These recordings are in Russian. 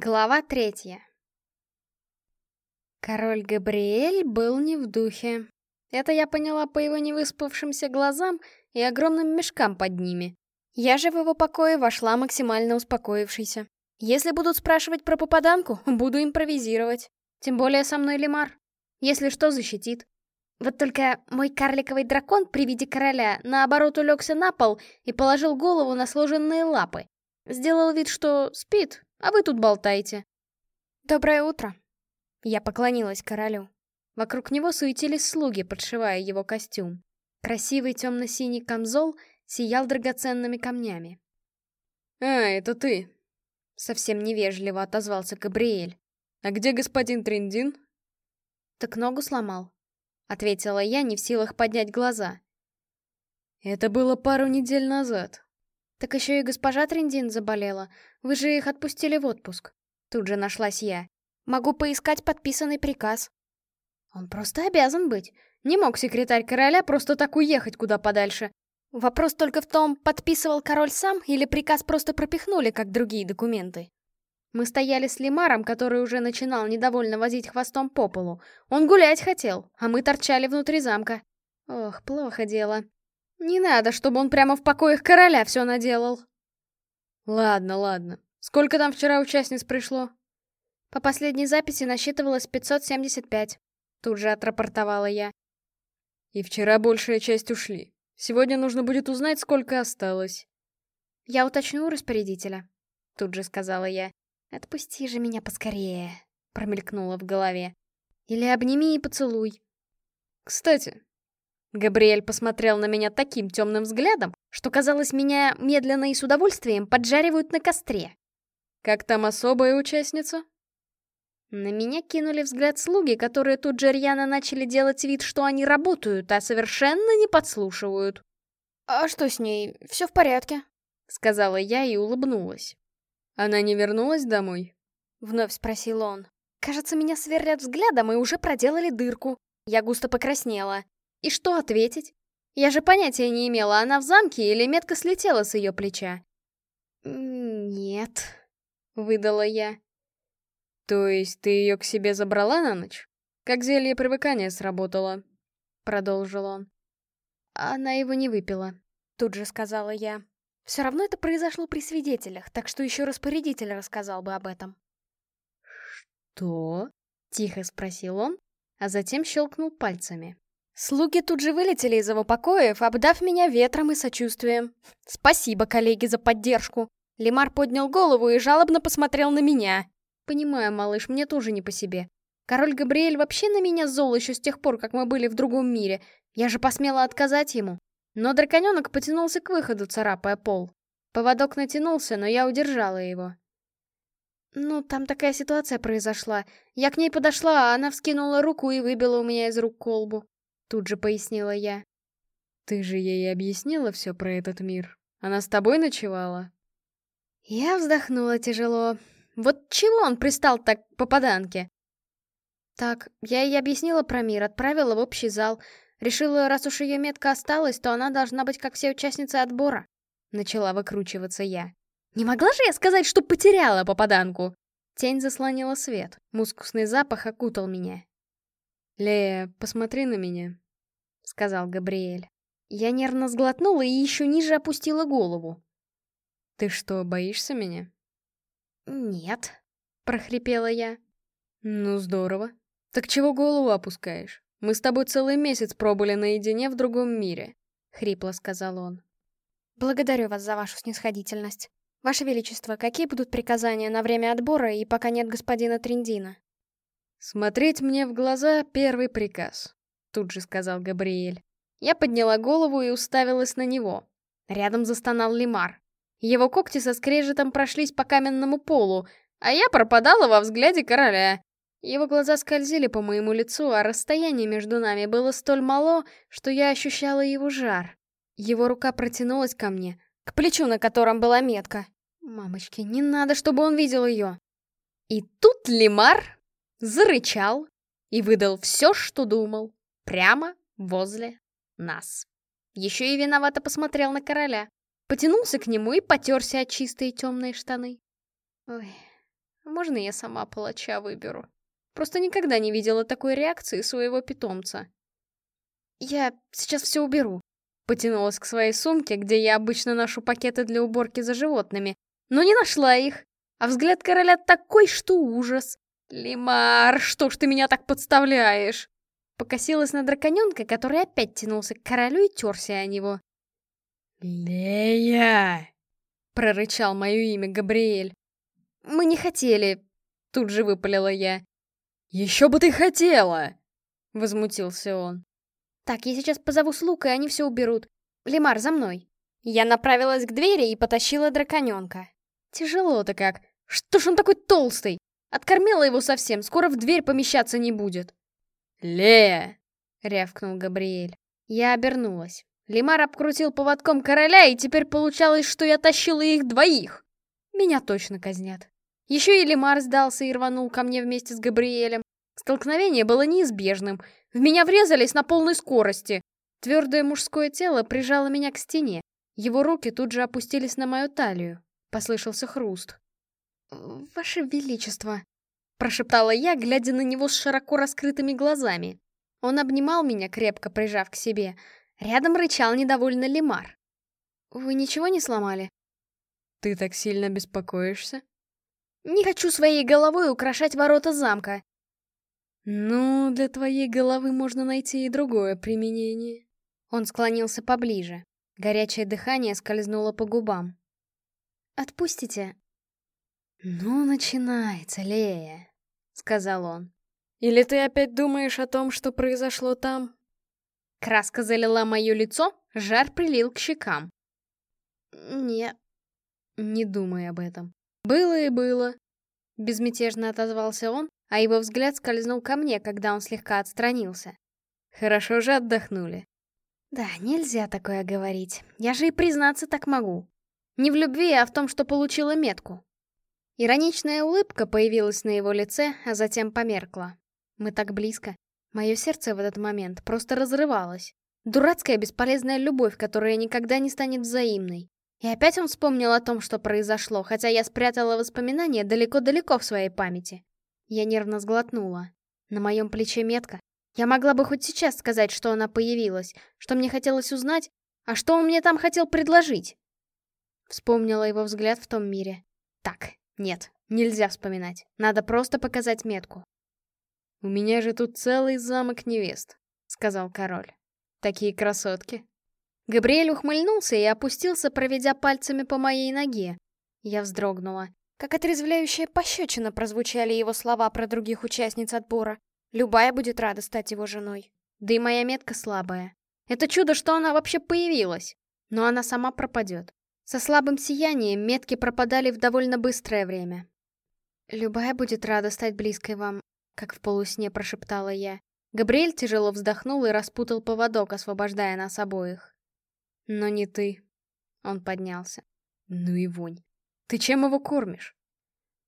Глава третья. Король Габриэль был не в духе. Это я поняла по его невыспавшимся глазам и огромным мешкам под ними. Я же в его покое вошла максимально успокоившейся. Если будут спрашивать про попаданку, буду импровизировать. Тем более со мной Лемар. Если что, защитит. Вот только мой карликовый дракон при виде короля наоборот улегся на пол и положил голову на сложенные лапы. Сделал вид, что спит, а вы тут болтаете. Доброе утро. Я поклонилась королю. Вокруг него суетились слуги, подшивая его костюм. Красивый темно-синий камзол сиял драгоценными камнями. «А, это ты!» Совсем невежливо отозвался Габриэль. «А где господин Триндин?» «Так ногу сломал», — ответила я, не в силах поднять глаза. «Это было пару недель назад», «Так еще и госпожа Трендин заболела. Вы же их отпустили в отпуск». Тут же нашлась я. «Могу поискать подписанный приказ». Он просто обязан быть. Не мог секретарь короля просто так уехать куда подальше. Вопрос только в том, подписывал король сам или приказ просто пропихнули, как другие документы. Мы стояли с Лимаром, который уже начинал недовольно возить хвостом по полу. Он гулять хотел, а мы торчали внутри замка. Ох, плохо дело. Не надо, чтобы он прямо в покоях короля все наделал. Ладно, ладно. Сколько там вчера участниц пришло? По последней записи насчитывалось 575. Тут же отрапортовала я. И вчера большая часть ушли. Сегодня нужно будет узнать, сколько осталось. Я уточню у распорядителя. Тут же сказала я. Отпусти же меня поскорее. Промелькнуло в голове. Или обними и поцелуй. Кстати, Габриэль посмотрел на меня таким темным взглядом, что, казалось, меня медленно и с удовольствием поджаривают на костре. «Как там особая участница?» На меня кинули взгляд слуги, которые тут же рьяно начали делать вид, что они работают, а совершенно не подслушивают. «А что с ней? Все в порядке», — сказала я и улыбнулась. «Она не вернулась домой?» — вновь спросил он. Кажется, меня сверлят взглядом и уже проделали дырку. Я густо покраснела. И что ответить? Я же понятия не имела, она в замке или метка слетела с ее плеча. «Нет», — выдала я. «То есть ты ее к себе забрала на ночь? Как зелье привыкания сработало?» — продолжил он. «Она его не выпила», — тут же сказала я. «Все равно это произошло при свидетелях, так что еще распорядитель рассказал бы об этом». «Что?» — тихо спросил он, а затем щелкнул пальцами. Слуги тут же вылетели из его покоев, обдав меня ветром и сочувствием. Спасибо, коллеги, за поддержку. Лемар поднял голову и жалобно посмотрел на меня. Понимаю, малыш, мне тоже не по себе. Король Габриэль вообще на меня зол еще с тех пор, как мы были в другом мире. Я же посмела отказать ему. Но драконенок потянулся к выходу, царапая пол. Поводок натянулся, но я удержала его. Ну, там такая ситуация произошла. Я к ней подошла, а она вскинула руку и выбила у меня из рук колбу. Тут же пояснила я. Ты же ей объяснила все про этот мир? Она с тобой ночевала? Я вздохнула тяжело. Вот чего он пристал так к попаданке? Так, я ей объяснила про мир, отправила в общий зал. Решила, раз уж ее метка осталась, то она должна быть как все участницы отбора. Начала выкручиваться я. Не могла же я сказать, что потеряла попаданку? Тень заслонила свет. Мускусный запах окутал меня. «Лея, посмотри на меня», — сказал Габриэль. Я нервно сглотнула и еще ниже опустила голову. «Ты что, боишься меня?» «Нет», — прохрипела я. «Ну, здорово. Так чего голову опускаешь? Мы с тобой целый месяц пробыли наедине в другом мире», — хрипло сказал он. «Благодарю вас за вашу снисходительность. Ваше Величество, какие будут приказания на время отбора и пока нет господина Триндина?» «Смотреть мне в глаза — первый приказ», — тут же сказал Габриэль. Я подняла голову и уставилась на него. Рядом застонал Лимар. Его когти со скрежетом прошлись по каменному полу, а я пропадала во взгляде короля. Его глаза скользили по моему лицу, а расстояние между нами было столь мало, что я ощущала его жар. Его рука протянулась ко мне, к плечу, на котором была метка. Мамочки, не надо, чтобы он видел ее. И тут Лимар зарычал и выдал все, что думал, прямо возле нас. Еще и виновато посмотрел на короля. Потянулся к нему и потерся от чистые темные штаны. Ой, Можно я сама палача выберу? Просто никогда не видела такой реакции своего питомца. Я сейчас все уберу. Потянулась к своей сумке, где я обычно ношу пакеты для уборки за животными, но не нашла их. А взгляд короля такой, что ужас. «Лимар, что ж ты меня так подставляешь?» Покосилась на драконёнка, который опять тянулся к королю и терся о него. «Лея!» — прорычал мое имя Габриэль. «Мы не хотели», — тут же выпалила я. «Еще бы ты хотела!» — возмутился он. «Так, я сейчас позову слуг, и они все уберут. Лимар, за мной!» Я направилась к двери и потащила драконёнка. Тяжело-то как. Что ж он такой толстый? Откормила его совсем, скоро в дверь помещаться не будет. «Лея!» — рявкнул Габриэль. Я обернулась. Лимар обкрутил поводком короля, и теперь получалось, что я тащила их двоих. Меня точно казнят. Еще и Лимар сдался и рванул ко мне вместе с Габриэлем. Столкновение было неизбежным. В меня врезались на полной скорости. Твердое мужское тело прижало меня к стене. Его руки тут же опустились на мою талию. Послышался хруст. «Ваше Величество!» — прошептала я, глядя на него с широко раскрытыми глазами. Он обнимал меня, крепко прижав к себе. Рядом рычал недовольно Лимар. «Вы ничего не сломали?» «Ты так сильно беспокоишься?» «Не хочу своей головой украшать ворота замка». «Ну, для твоей головы можно найти и другое применение». Он склонился поближе. Горячее дыхание скользнуло по губам. «Отпустите». «Ну, начинается, Лея», — сказал он. «Или ты опять думаешь о том, что произошло там?» Краска залила мое лицо, жар прилил к щекам. «Нет». «Не думай об этом. Было и было». Безмятежно отозвался он, а его взгляд скользнул ко мне, когда он слегка отстранился. «Хорошо же отдохнули». «Да, нельзя такое говорить. Я же и признаться так могу. Не в любви, а в том, что получила метку». Ироничная улыбка появилась на его лице, а затем померкла. Мы так близко. Мое сердце в этот момент просто разрывалось. Дурацкая бесполезная любовь, которая никогда не станет взаимной. И опять он вспомнил о том, что произошло, хотя я спрятала воспоминания далеко-далеко в своей памяти. Я нервно сглотнула. На моем плече метка. Я могла бы хоть сейчас сказать, что она появилась, что мне хотелось узнать, а что он мне там хотел предложить. Вспомнила его взгляд в том мире. Так, нет, нельзя вспоминать. Надо просто показать метку. «У меня же тут целый замок невест», — сказал король. «Такие красотки». Габриэль ухмыльнулся и опустился, проведя пальцами по моей ноге. Я вздрогнула. Как отрезвляющая пощечина прозвучали его слова про других участниц отбора. Любая будет рада стать его женой. Да и моя метка слабая. Это чудо, что она вообще появилась. Но она сама пропадет. Со слабым сиянием метки пропадали в довольно быстрое время. «Любая будет рада стать близкой вам как в полусне прошептала я. Габриэль тяжело вздохнул и распутал поводок, освобождая нас обоих. «Но не ты». Он поднялся. «Ну и вонь. Ты чем его кормишь?»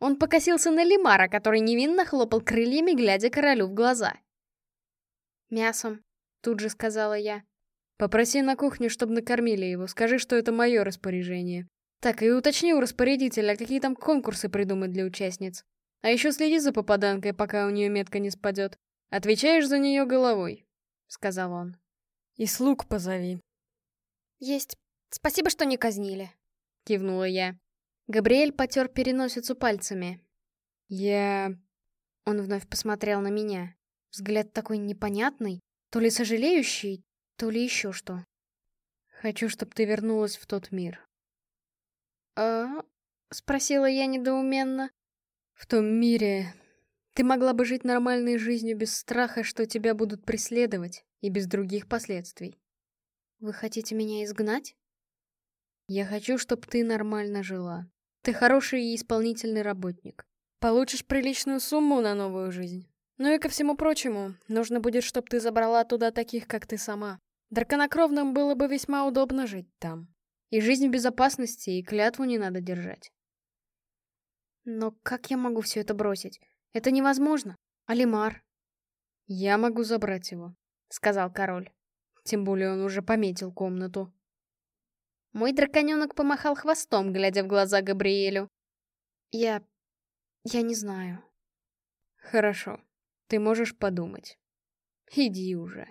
Он покосился на Лимара, который невинно хлопал крыльями, глядя королю в глаза. «Мясом», — тут же сказала я. «Попроси на кухню, чтобы накормили его. Скажи, что это мое распоряжение. Так, и уточни у распорядителя, какие там конкурсы придумать для участниц. А еще следи за попаданкой, пока у нее метка не спадет. Отвечаешь за нее головой», — сказал он. «И слуг позови». «Есть. Спасибо, что не казнили», — кивнула я. Габриэль потер переносицу пальцами. «Я...» Он вновь посмотрел на меня. Взгляд такой непонятный, то ли сожалеющий, то ли еще что. «Хочу, чтобы ты вернулась в тот мир». «А?» — спросила я недоуменно. В том мире ты могла бы жить нормальной жизнью без страха, что тебя будут преследовать, и без других последствий. Вы хотите меня изгнать? Я хочу, чтобы ты нормально жила. Ты хороший и исполнительный работник. Получишь приличную сумму на новую жизнь. Ну и ко всему прочему, нужно будет, чтобы ты забрала туда таких, как ты сама. Драконокровным было бы весьма удобно жить там. И жизнь в безопасности, и клятву не надо держать. Но как я могу все это бросить? Это невозможно. Алимар. Я могу забрать его, сказал король. Тем более он уже пометил комнату. Мой драконенок помахал хвостом, глядя в глаза Габриэлю. Я... Я не знаю. Хорошо. Ты можешь подумать. Иди уже.